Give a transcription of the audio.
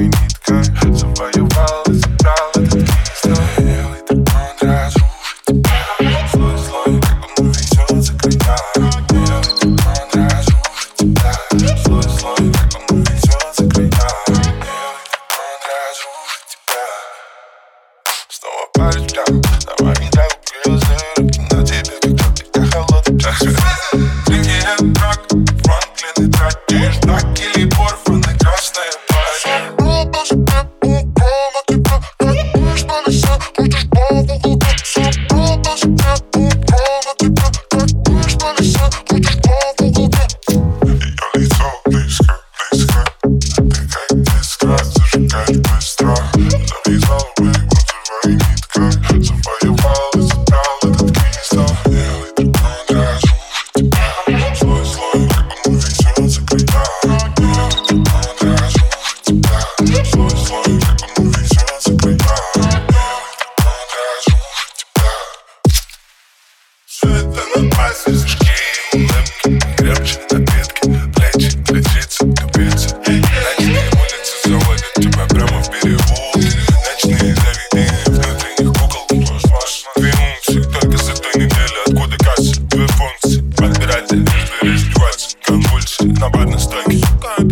тонкой ниткой Завоевал и забрал этот кисть Но белый дракон разрушит тебя. Как он увезет за края Белый дракон разрушит тебя. Злой, злой, как он увезет за края Белый дракон тебя. Снова палец в Давай ładny stęk Szukaj